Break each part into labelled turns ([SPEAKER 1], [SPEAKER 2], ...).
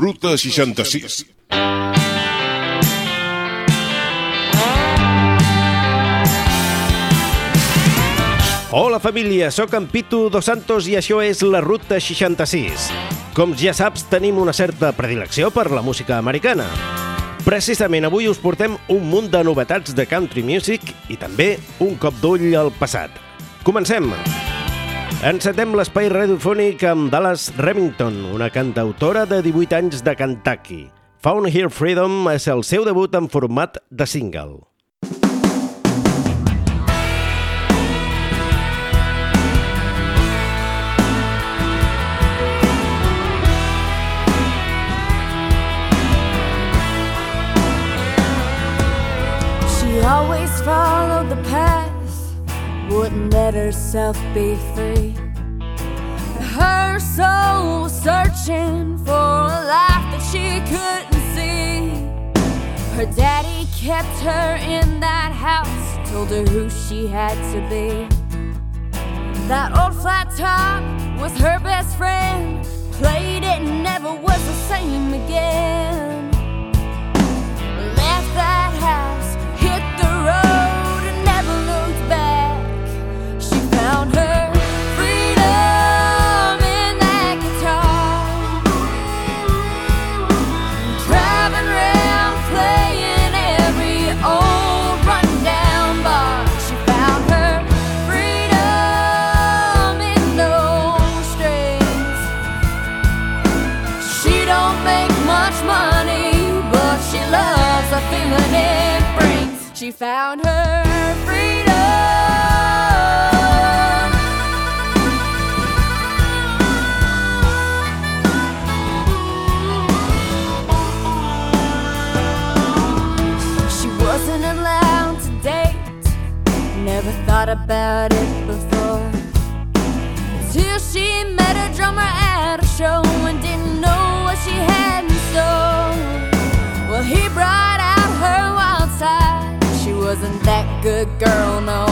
[SPEAKER 1] Ruta 66.
[SPEAKER 2] Hola família, sóc en Pitu Dos Santos i això és la Ruta 66. Com ja saps, tenim una certa predilecció per la música americana. Precisament avui us portem un munt de novetats de country music i també un cop d'ull al passat. Comencem! Encetem l'espai radiofònic amb Dallas Remington, una cantautora de 18 anys de Kentucky. Found Here Freedom és el seu debut en format de single.
[SPEAKER 3] always followed the path, wouldn't let herself be free. Her soul was searching for a life that she couldn't see. Her daddy kept her in that house, told her who she had to be. That old flat top was her best friend, played it and never was the same again. Left that house she loves the feeling it brings. She found her freedom. She wasn't allowed to date, never thought about it before. Till she met a drummer at a show and didn't wasn't that good girl no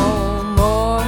[SPEAKER 3] more.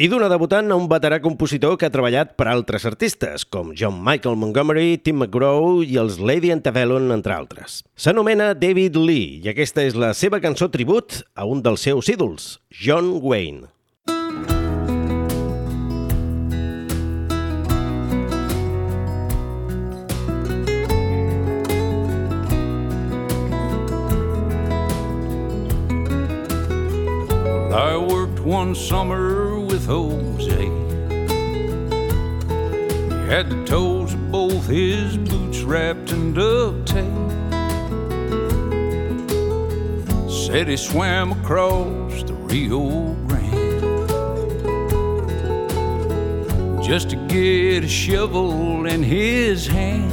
[SPEAKER 2] I d'una debutant a un veterà compositor que ha treballat per altres artistes, com John Michael Montgomery, Tim McGraw i els Lady Antebellum, entre altres. S'anomena David Lee i aquesta és la seva cançó tribut a un dels seus ídols, John Wayne. I worked one summer Jose. Eh? He had the toes of both his boots wrapped in duct tape.
[SPEAKER 1] said he swam across the Rio Grande just to get a shovel in his hand.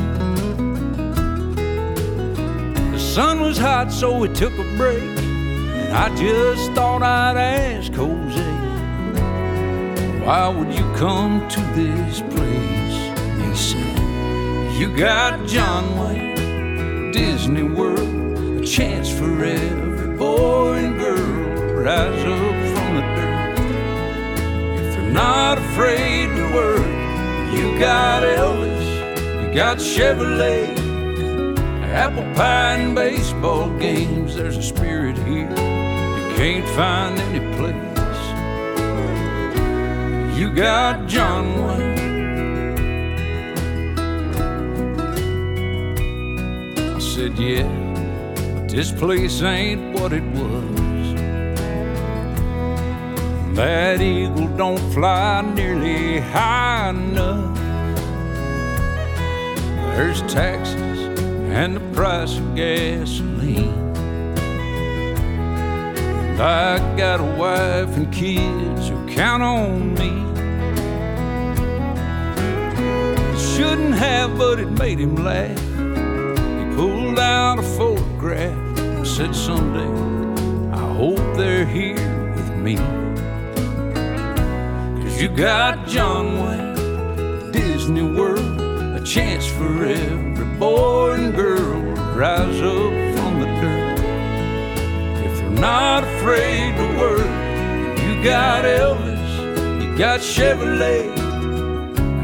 [SPEAKER 1] The sun was hot, so he took a break, and I just thought I'd ask Jose, why would you come to this place? He said, You got John Wayne, Disney World, a chance for every boy and girl rise up from the dirt. If they're not afraid to work, you got Elvis, you got Chevrolet, apple pie and baseball games. There's a spirit here you can't find any place. You got John Wayne. I said, yeah, but this place ain't what it was. That eagle don't fly nearly high enough. There's taxes and the price of gasoline. I got a wife and kids who count on me. Have, but it made him laugh. He pulled out a photograph and said, Someday I hope they're here with me. Cause you got John Wayne, Disney World, a chance for every boy and girl to rise up from the dirt. If they're not afraid to work, you got Elvis, you got Chevrolet,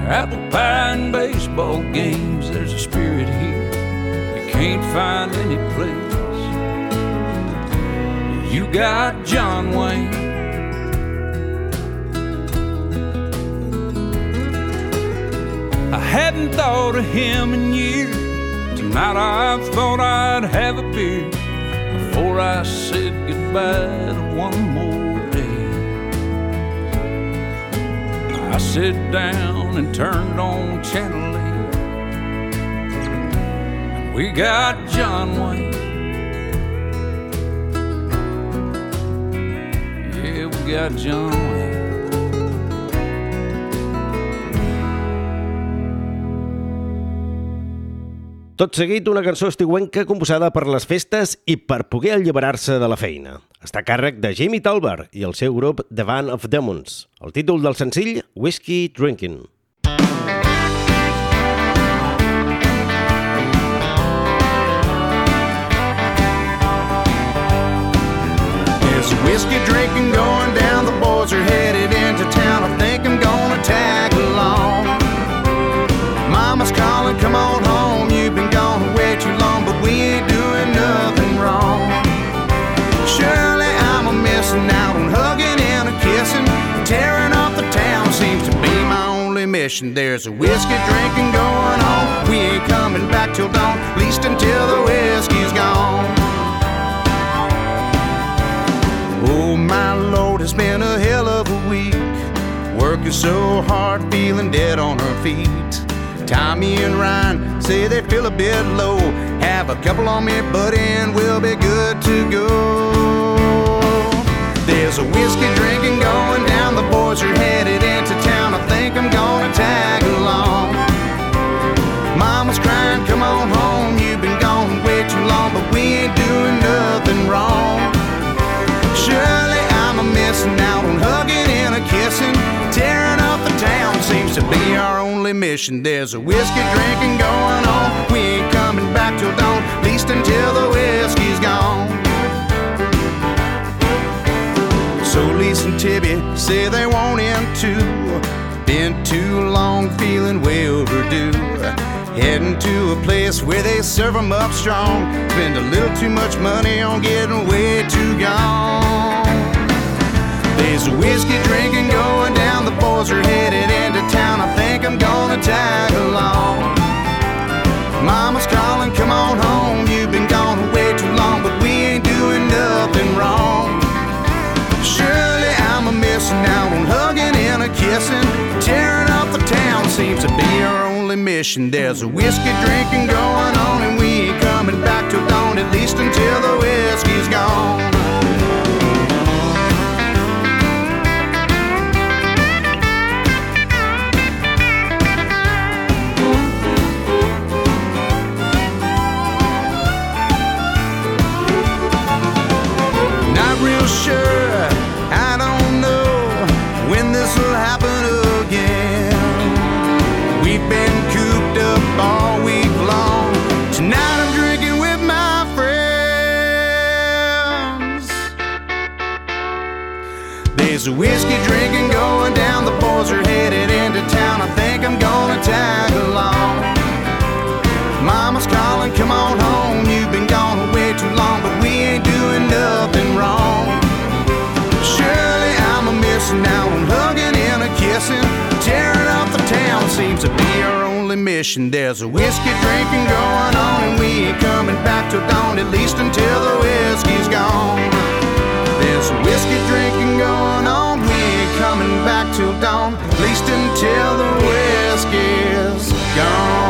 [SPEAKER 1] apple pie and baseball games. There's a spirit here you can't find any place. You got John Wayne. I hadn't thought of him in years. Tonight I thought I'd have a beer before I said goodbye to one more I sat down and turned on Channel 8. And we got John Wayne. Yeah, we got John Wayne.
[SPEAKER 2] Tot seguit, una cançó estiuenca composada per les festes i per poder alliberar-se de la feina. Està a càrrec de Jimmy Talber i el seu grup The Band of Demons. El títol del senzill, Whiskey Drinking.
[SPEAKER 4] There's whiskey drinking going down. The boys are headed into town. I think I'm gonna tag only mission. There's a whiskey drinking going on. We ain't coming back till dawn, least until the whiskey's gone. Oh my lord, it's been a hell of a week. Working so hard, feeling dead on her feet. Tommy and Ryan say they feel a bit low. Have a couple on me, buddy, and we'll be good to go. There's a whiskey drinking going down. The boys are headed think I'm gonna tag along. Mama's crying, come on home. You've been gone way too long, but we ain't doing nothing wrong. Surely I'm a missing out on hugging and a kissing. Tearing off the town seems to be our only mission. There's a whiskey drinking going on. We ain't coming back till dawn, at least until the whiskey's gone. So Lisa and Tibby say they want in too. Too long feeling way overdue. Heading to a place where they serve 'em up strong. Spend a little too much money on getting way too gone. There's a whiskey drinking going down. The boys are headed into town. I think I'm gonna tag along. Mama's calling, come on home. You've been gone way too long, but we ain't doing nothing wrong. Surely I'm a missing out on hugging and a kissing. Tearing seems to be our only mission. There's a whiskey drinking going on, and we ain't coming back till dawn, at least until the whiskey's gone. Not real sure mission. There's a whiskey drinking going on, and we ain't coming back till dawn, at least until the whiskey's gone. There's a whiskey drinking going on, we ain't coming back till dawn, at least until the whiskey's gone.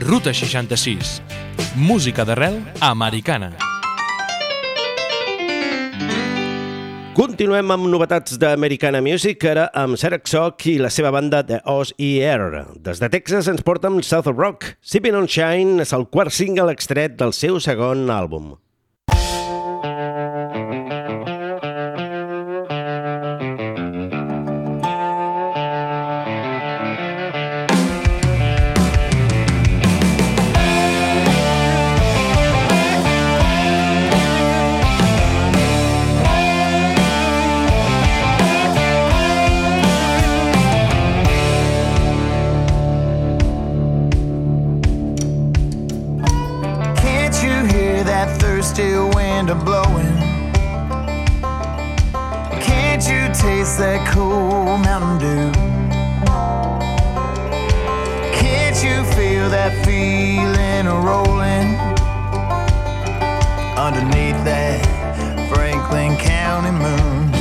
[SPEAKER 5] Ruta 66. Música d'arrel americana.
[SPEAKER 2] Continuem amb novetats d'Americana Music, ara amb Sarah Sock i la seva banda de Oz e Air. Des de Texas ens porta amb South Rock. Sipping on Shine és el quart single extret del seu segon àlbum.
[SPEAKER 6] Thirsty wind a blowing? Can't you taste that cool Mountain Dew? Can't you feel that feeling rolling underneath that Franklin County moon?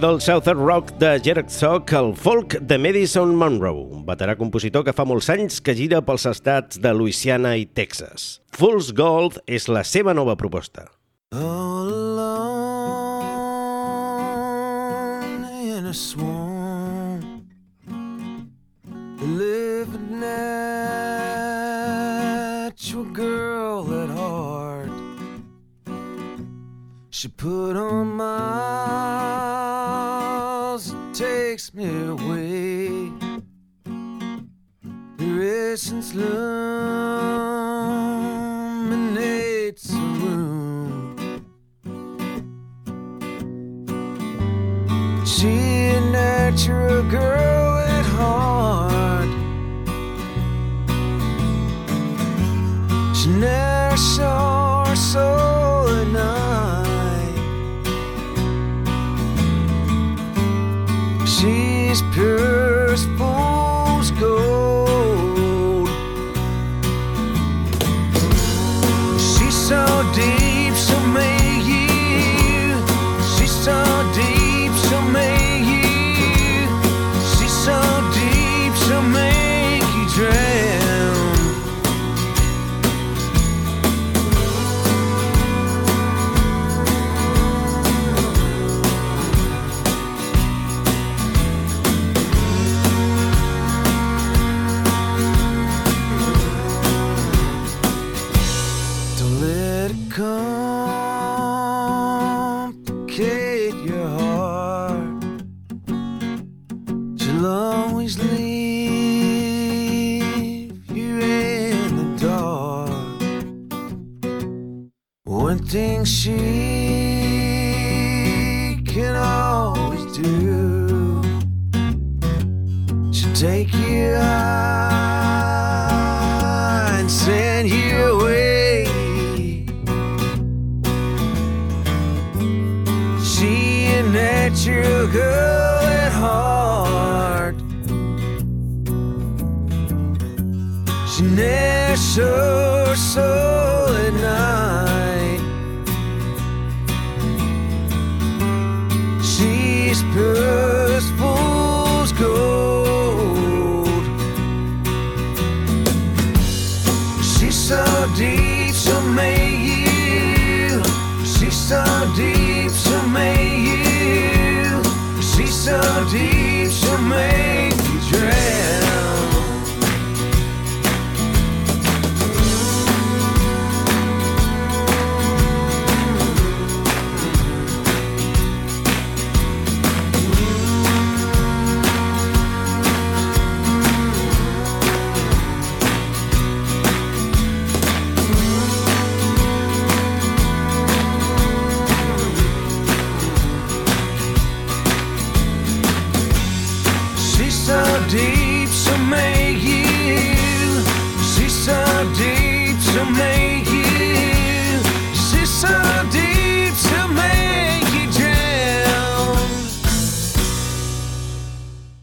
[SPEAKER 2] Del Southern Rock de Gerard Sock, el folk de Madison Monroe, un veterà compositor que fa molts anys que gira pels estats de Louisiana i Texas. Fool's Gold és la seva nova proposta.
[SPEAKER 7] All alone in a swamp, live a natural girl at heart. She put on take you high and send you away. She a natural girl at heart. She never shows her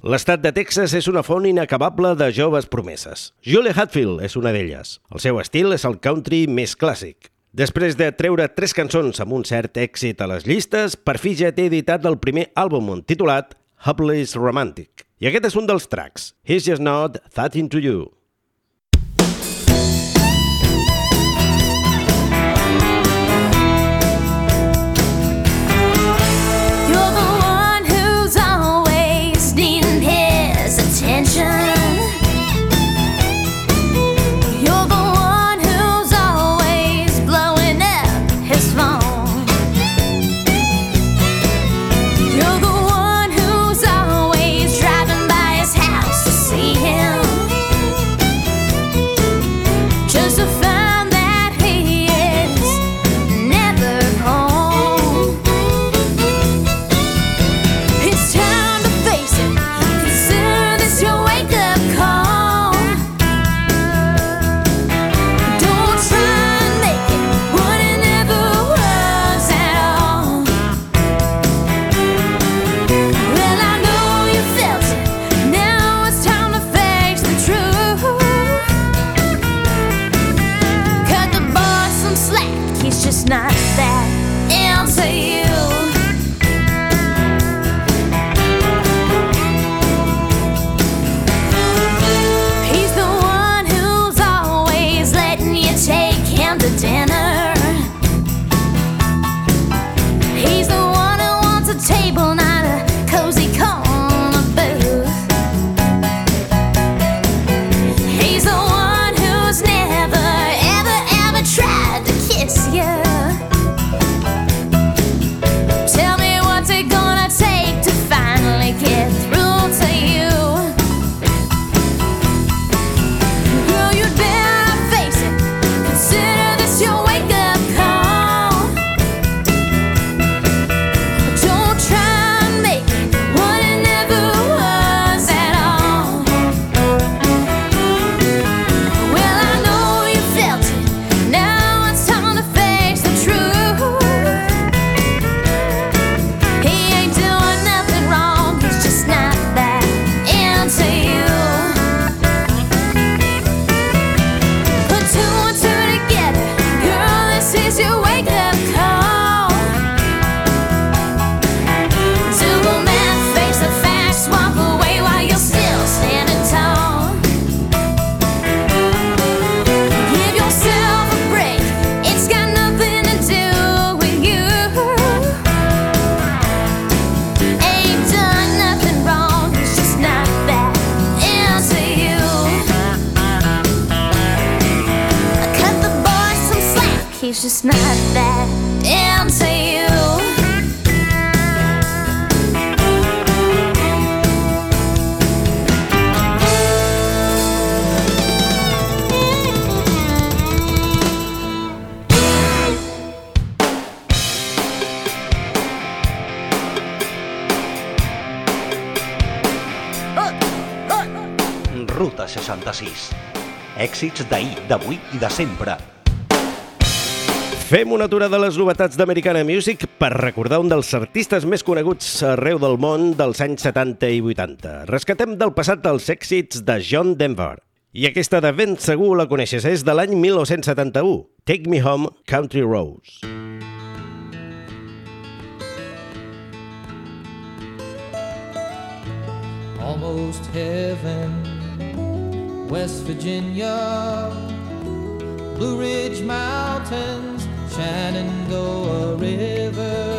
[SPEAKER 2] L'estat de Texas és una font inacabable de joves promeses. Julie Hatfield és una d'elles. El seu estil és el country més clàssic. Després de treure tres cançons amb un cert èxit a les llistes, per fi ja té editat el primer àlbum titulat Hopeless Romantic. I aquest és un dels tracks, He's Just Not That Into You.
[SPEAKER 8] Èxits d'ahir, d'avui i de sempre.
[SPEAKER 2] Fem una aturada a les novetats d'Americana Music per recordar un dels artistes més coneguts arreu del món dels anys 70 i 80. Rescatem del passat els èxits de John Denver. I aquesta de ben segur la coneixes, és de l'any 1971. Take Me Home, Country Roads.
[SPEAKER 9] almost heaven. West Virginia, Blue Ridge Mountains, Shenandoah River.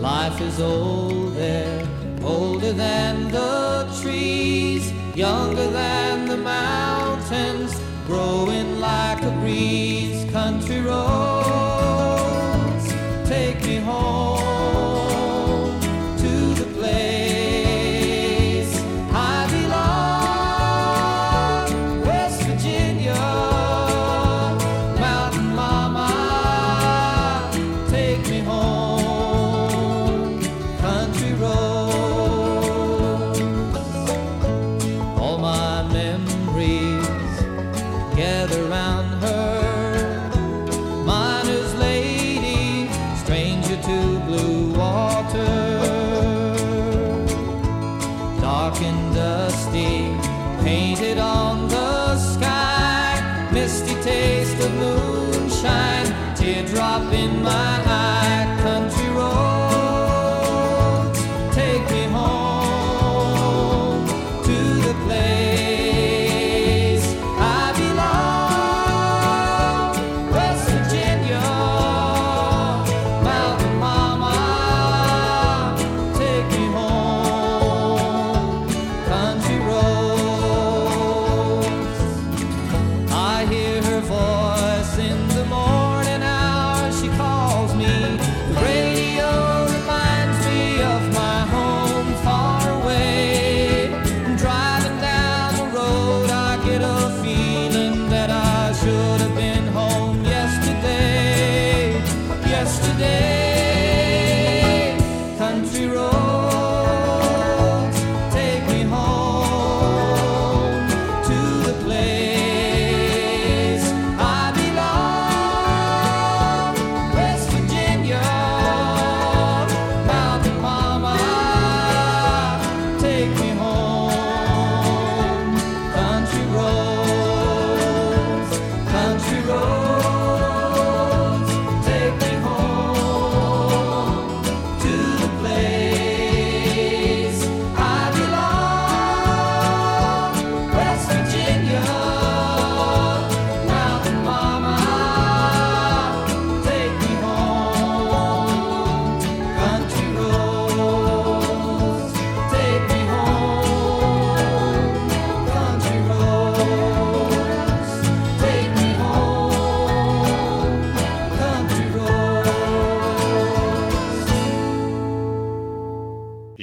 [SPEAKER 9] Life is old there, older than the trees, younger than the mountains, growing like a breeze. Country roads,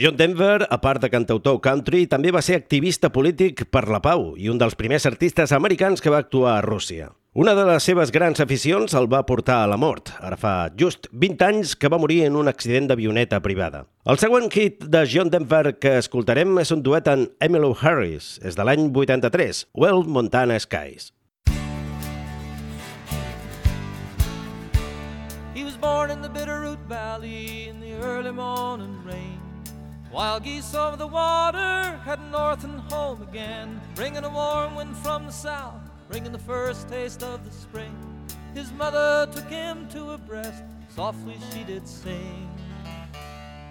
[SPEAKER 2] John Denver, a part de cantautor country, també va ser activista polític per la pau i un dels primers artistes americans que va actuar a Rússia. Una de les seves grans aficions el va portar a la mort. Ara fa just 20 anys que va morir en un accident d'avioneta privada. El següent hit de John Denver que escoltarem és un duet amb Emmylou Harris, és de l'any 83, Well Montana Skies.
[SPEAKER 9] He was born in the Bitterroot Valley in the early morning rain. Wild geese over the water, heading north and home again. Bringing a warm wind from the south, bringing the first taste of the spring. His mother took him to her breast, softly she did sing.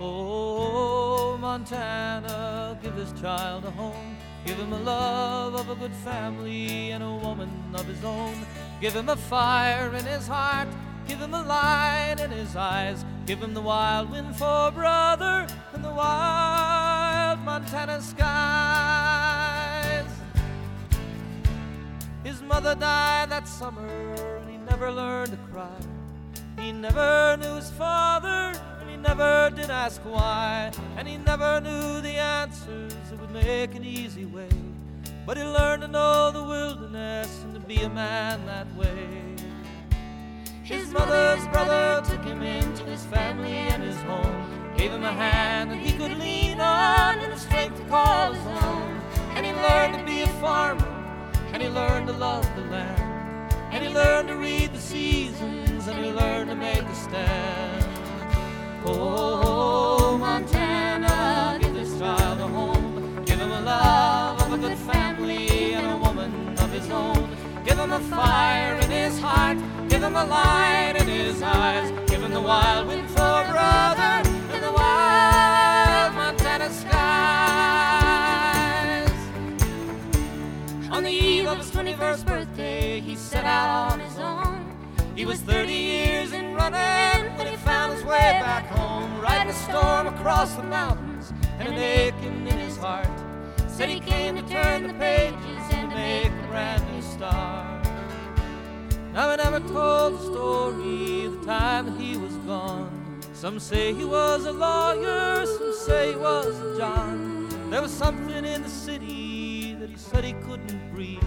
[SPEAKER 9] Oh, Montana, give this child a home. Give him a love of a good family and a woman of his own. Give him a fire in his heart. Give him a light in his eyes. Give him the wild wind for brother and the wild Montana skies. His mother died that summer, and he never learned to cry. He never knew his father, and he never did ask why. And he never knew the answers that would make an easy way. But he learned to know the wilderness and to be a man that way. His mother's brother took him into his family and his home, gave him a hand that he could lean on and a strength to call his own. And he learned to be a farmer, and he learned to love the land, and he learned to read the seasons, and he learned to make a stand. Oh, Montana, give this child a home, give him a love of a good family and a woman of his own. Give him a fire in his heart, give him a light in his eyes, give him the wild wind for a brother and the wild Montana skies. On the eve of his 21st birthday, he set out on his own. He was 30 years in running when he found his way back home, riding a storm across the mountains and an aching in his heart. Said he came to turn the pages and to make a brand new start. Now I never told the story the time he was gone. Some say he was a lawyer, some say he was a John. There was something in the city that he said he couldn't breathe.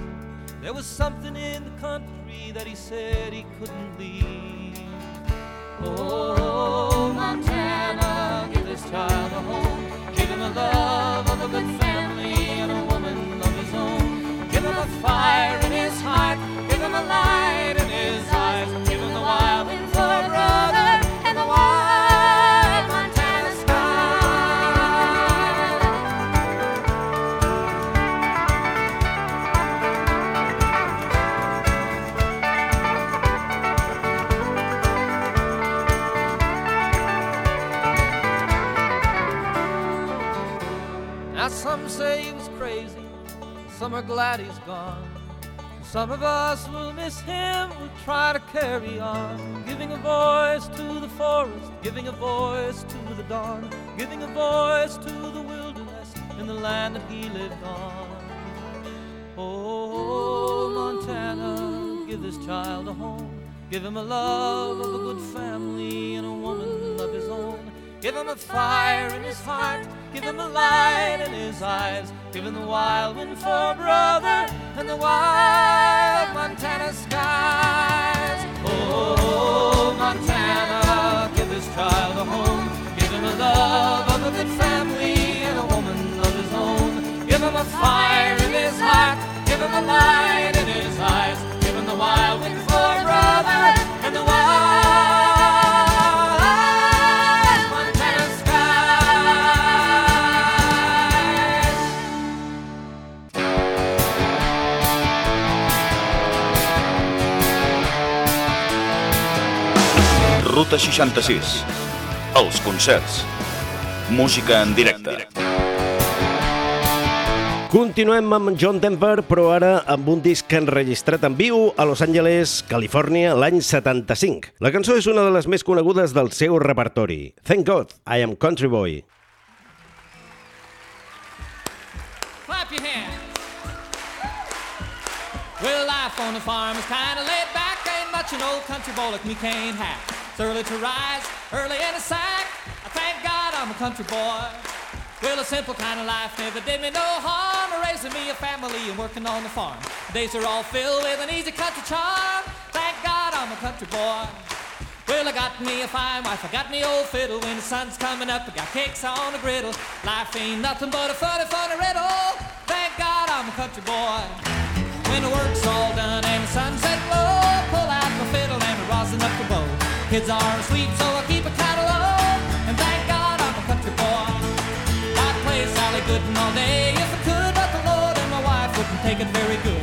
[SPEAKER 9] There was something in the country that he said he couldn't leave. Oh, Montana, give this child a home. Give him a love some are glad he's gone. Some of us will miss him, we'll try to carry on, giving a voice to the forest, giving a voice to the dawn, giving a voice to the wilderness in the land that he lived on. Oh, Montana, give this child a home, give him a love of a good family and a woman. Give him a fire in his heart, give him a light in his eyes, give him the wild wind for brother and the wild Montana skies. Oh, Montana, give this child a home, give him a love of a good family and a woman of his own. Give him a fire in his heart, give him a light in his eyes, give him the wild wind for brother
[SPEAKER 10] Ruta 66. Els concerts. Música en directe.
[SPEAKER 2] Continuem amb John Denver, però ara amb un disc enregistrat en viu a Los Angeles, Califòrnia, l'any 75. La cançó és una de les més conegudes del seu repertori. Thank God, I am country boy.
[SPEAKER 9] Clap your hands. Well, life on the farm is kind of laid back. Ain't much an old country boy like me can't have. It's early to rise, early in the sack. I thank God I'm a country boy. Well, a simple kind of life never did me no harm. Raising me a family and working on the farm. Days are all filled with an easy country charm. Thank God I'm a country boy. Well, I got me a fine wife, I got me old fiddle. When the sun's coming up, I got cakes on the griddle. Life ain't nothing but a funny, funny riddle. Thank God I'm a country boy. When the work's all done and the sunset low, Kids are asleep, so I keep of low. And thank God I'm a country boy. I'd play Sally Gooden all day if I could, but the Lord and my wife wouldn't take it very good.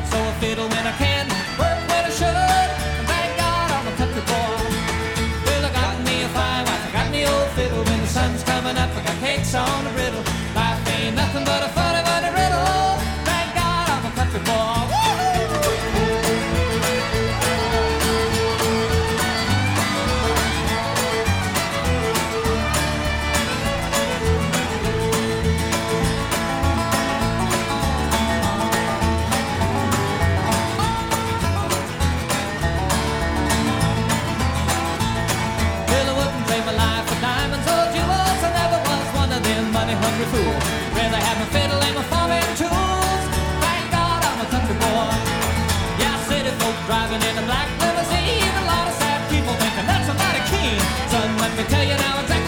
[SPEAKER 9] Let tell you now exactly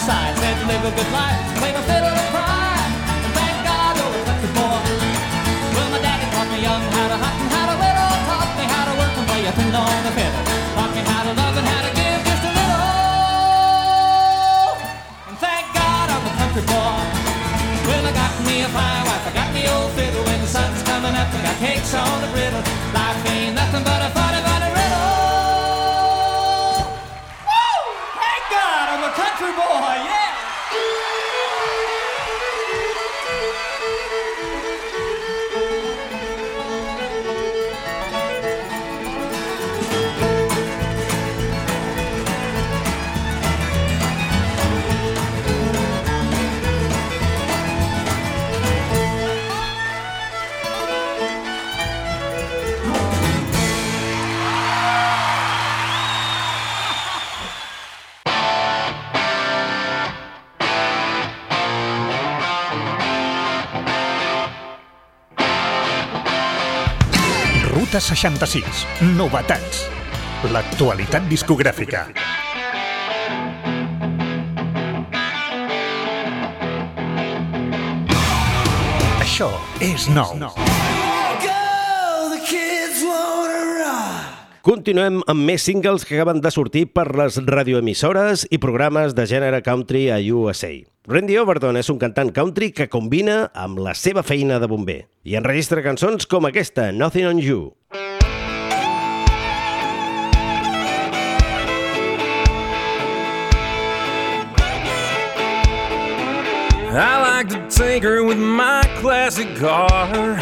[SPEAKER 9] to side. Said, live a good life, play my fiddle and cry. And thank God, oh, country boy. Well, my daddy taught me young how to hunt and how to whittle. Taught me how to work and play a tune on the fiddle. Taught me how to love and how to give just a little. And thank God I'm a country boy. Well, I got me a fine wife, I got me old fiddle. When the sun's coming up, I got cakes on the griddle. Life ain't nothing but a funny,
[SPEAKER 11] 66. Novetats. L'actualitat discogràfica. Això és nou.
[SPEAKER 2] Continuem amb més singles que acaben de sortir per les radioemissores i programes de gènere country a USA. Randy Overton és un cantant country que combina amb la seva feina de bomber i enregistra cançons com aquesta, Nothing on You.
[SPEAKER 1] I like to tinker with my classic car.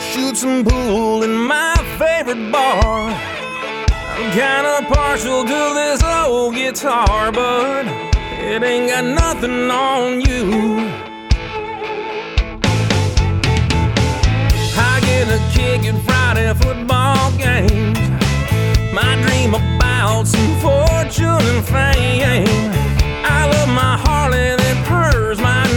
[SPEAKER 1] Shoot some pool in my favorite bar. I'm kinda partial to this old guitar, but it ain't got nothing on you. I get a kick at Friday football games. My dream about some fortune and fame. I love my Harley that purrs my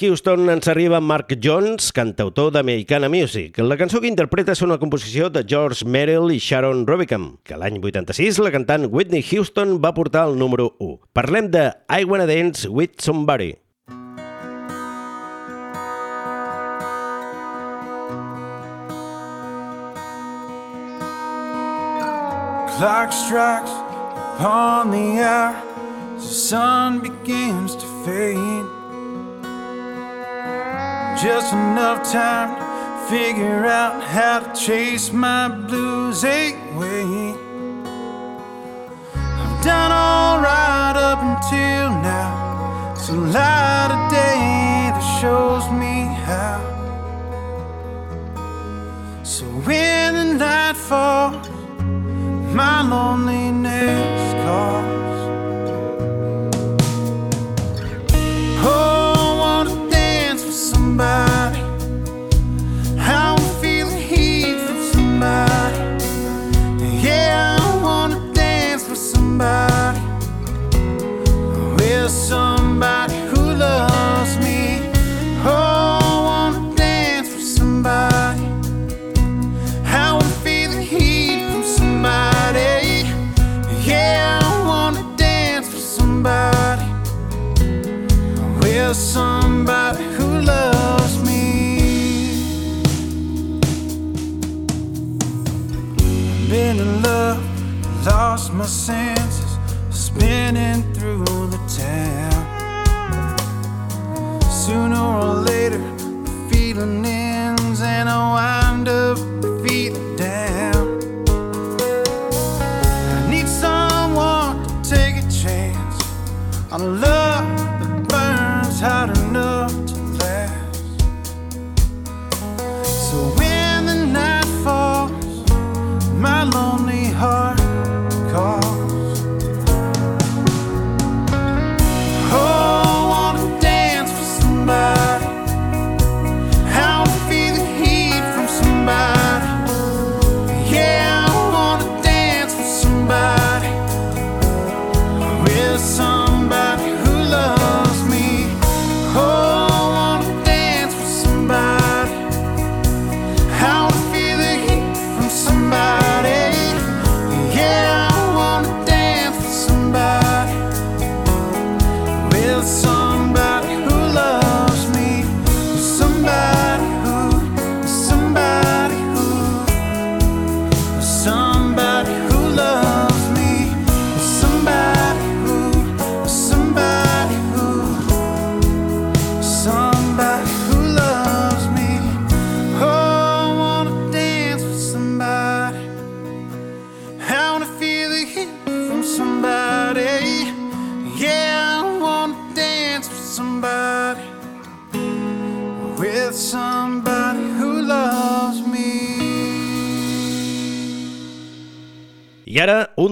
[SPEAKER 3] Houston ens arriba Mark Jones, cantautor d'Americana Music. La cançó que interpreta és una composició de George Merrill i Sharon Robicam, que l'any 86 la cantant Whitney Houston va portar al número 1. Parlem de I Wanna Dance With Somebody.
[SPEAKER 6] Clock strikes upon the hour The sun begins to fade Just enough time to figure out how to chase my blues away. I've done alright up until now. so light a day that shows me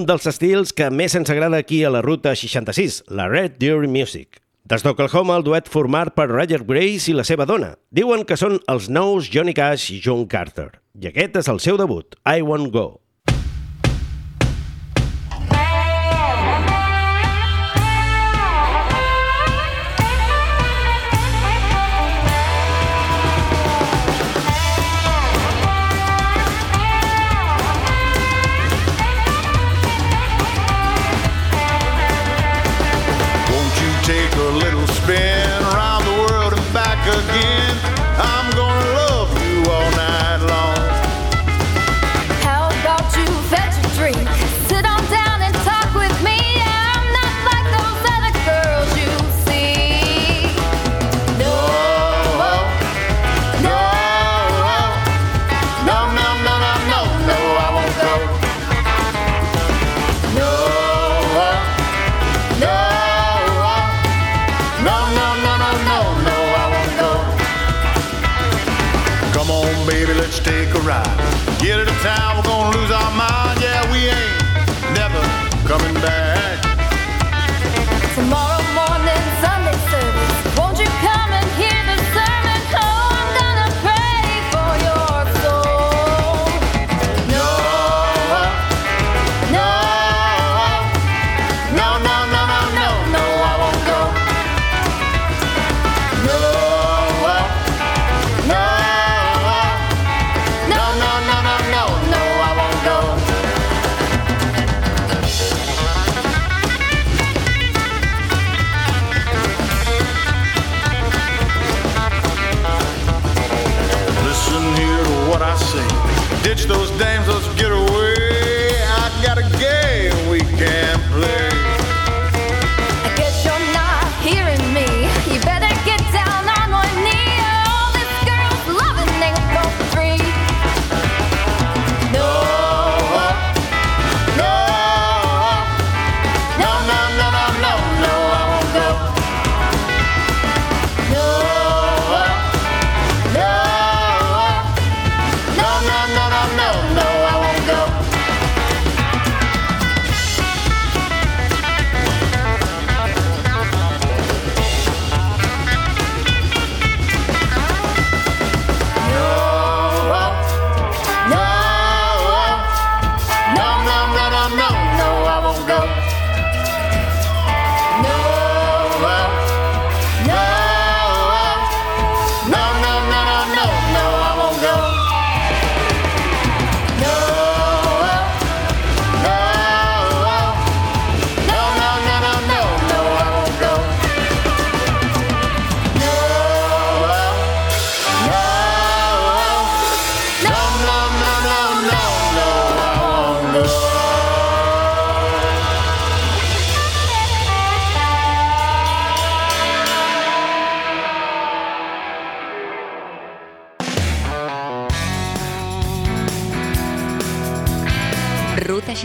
[SPEAKER 3] dels estils que més ens agrada aquí a la Ruta 66, la Red Deer Music. Des d'Oklahoma, el duet format per Roger Grace i la seva dona. Diuen que són els nous Johnny Cash i John Carter. I aquest és el seu debut, I Won't Go.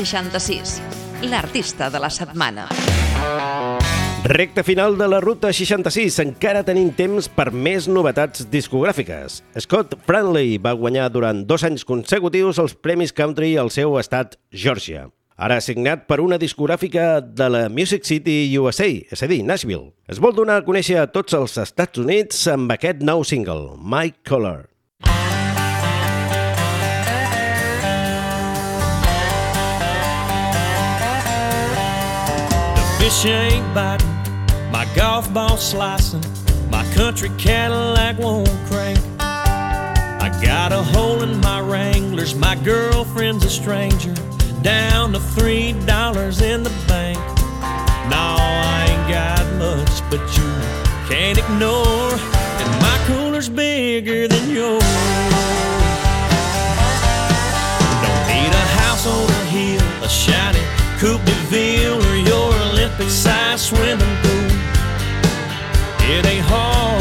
[SPEAKER 12] 66, l'artista de la setmana.
[SPEAKER 2] Recte final de la Ruta 66. Encara tenim temps per més novetats discogràfiques. Scott Franley va guanyar durant dos anys consecutius els Premis Country al seu estat Georgia. Ara signat per una discogràfica de la Music City USA, és a dir, Nashville. Es vol donar a conèixer a tots els Estats Units amb aquest nou single, My Color.
[SPEAKER 7] Fish ain't biting, my golf ball slicing, my country Cadillac won't crank. I got a hole in my Wranglers, my girlfriend's a stranger, down to three dollars in the bank. No, I ain't got much, but you can't ignore that my cooler's bigger than yours. Don't need a house on a hill, a shiny Coupe de Ville, Olympic size swimming pool. It ain't hard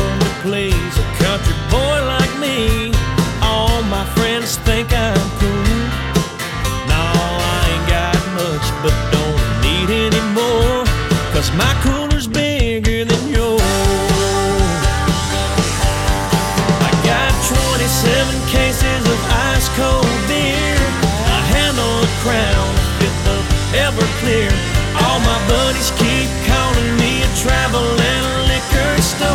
[SPEAKER 7] a liquor store.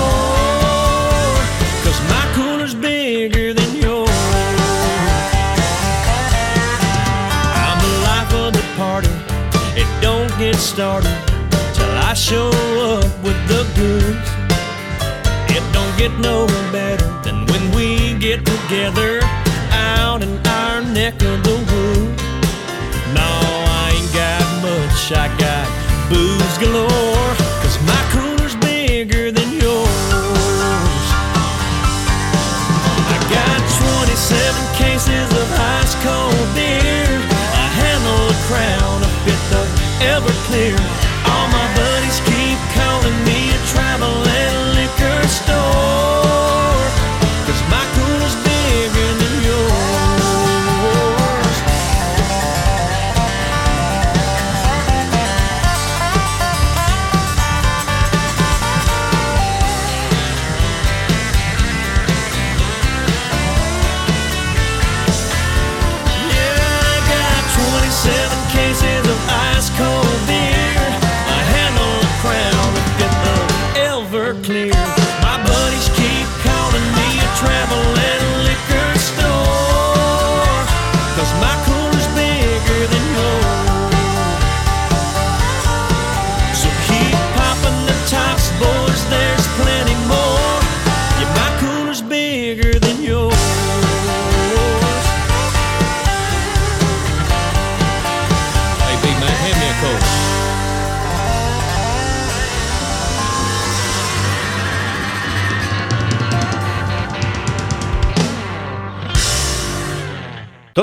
[SPEAKER 7] Cause my cooler's bigger than yours. I'm the life of the party. It don't get started till I show up with the goods. It don't get no better than when we get together out in our neck of the woods. No, I ain't got much, I got booze galore.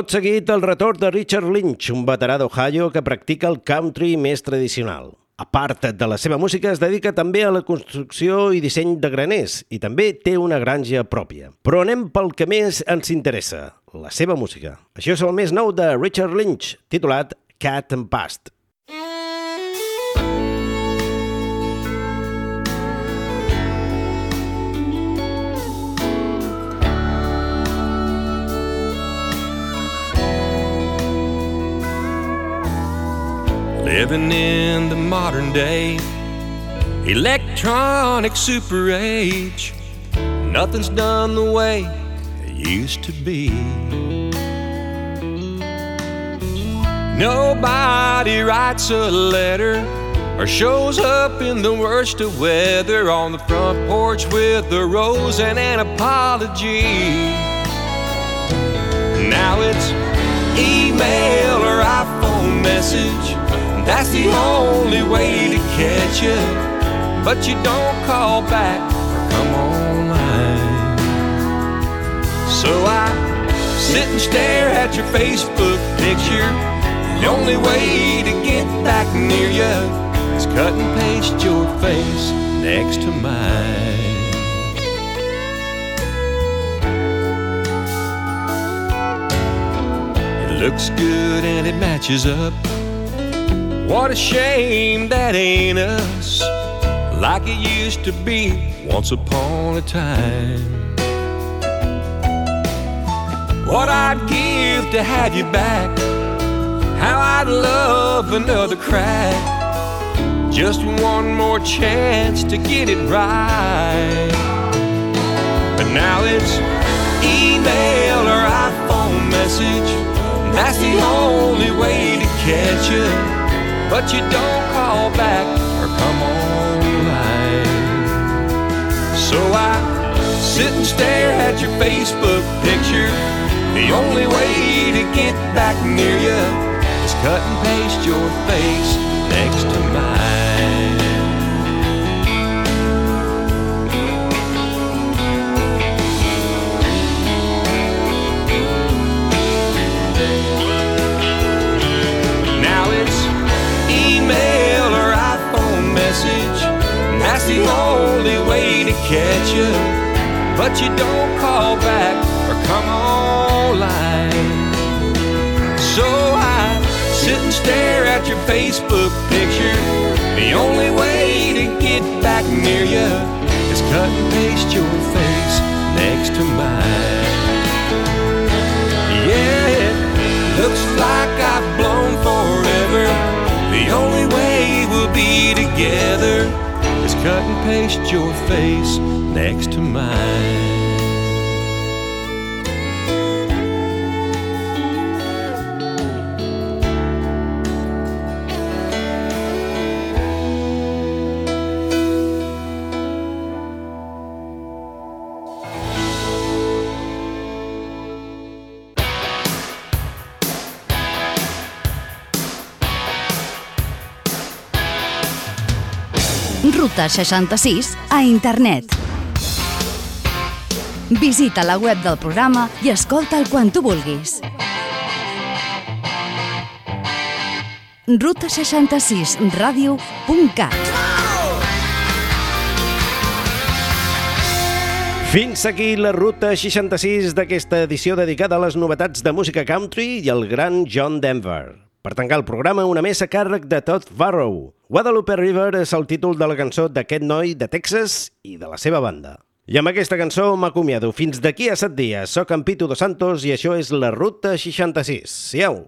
[SPEAKER 2] Tot seguit, el retorn de Richard Lynch, un veterà d'Ohio que practica el country més tradicional. A part de la seva música, es dedica també a la construcció i disseny de graners i també té una granja pròpia. Però anem pel que més ens interessa, la seva música. Això és el més nou de Richard Lynch, titulat Cat and Past.
[SPEAKER 1] Living in the modern day, electronic super age. Nothing's done the way it used to be. Nobody writes a letter or shows up in the worst of weather on the front porch with a rose and an apology. Now it's email or iPhone message. That's the only way to catch you. But you don't call back or come online. So I sit and stare at your Facebook picture. The only way to get back near you is cut and paste your face next to mine. It looks good and it matches up. What a shame that ain't us like it used to be once upon a time. What I'd give to have you back, how I'd love another crack. Just one more chance to get it right. But now it's email or iPhone message. That's the only way to catch you. But you don't call back or come online. So I sit and stare at your Facebook picture. The only way to get back near you is cut and paste your face next to mine. You don't call back or come online. So I sit and stare at your Facebook picture. The only way to get back near you is cut and paste your face next to mine. Yeah, it looks like I've blown forever. The only way we'll be together cut and paste your face next to mine.
[SPEAKER 13] Ruta 66 a internet. Visita la web del programa i escolta'l quan tu vulguis. ruta66radio.cat
[SPEAKER 2] Fins aquí la ruta 66 d'aquesta edició dedicada a les novetats de música country i el gran John Denver. Per tancar el programa, una més a càrrec de Todd Farrow. Guadalupe River és el títol de la cançó d'aquest noi de Texas i de la seva banda. I amb aquesta cançó m'acomiado. Fins d'aquí a set dies. Soc en Pitu Dos Santos i això és la Ruta 66. Siau!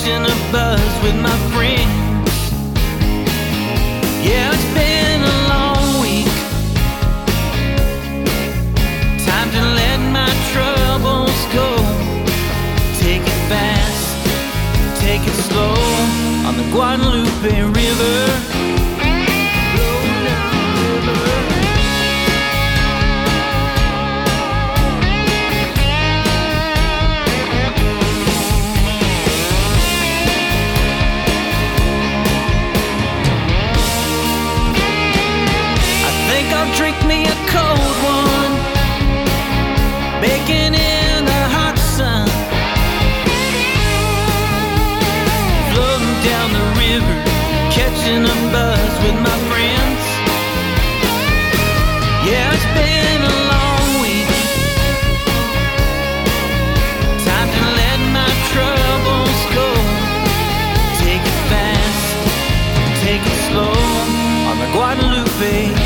[SPEAKER 7] catching a buzz with my friends. Yeah, it's been a long week. Time to let my troubles go. Take it fast, take it slow on the Guadalupe River. face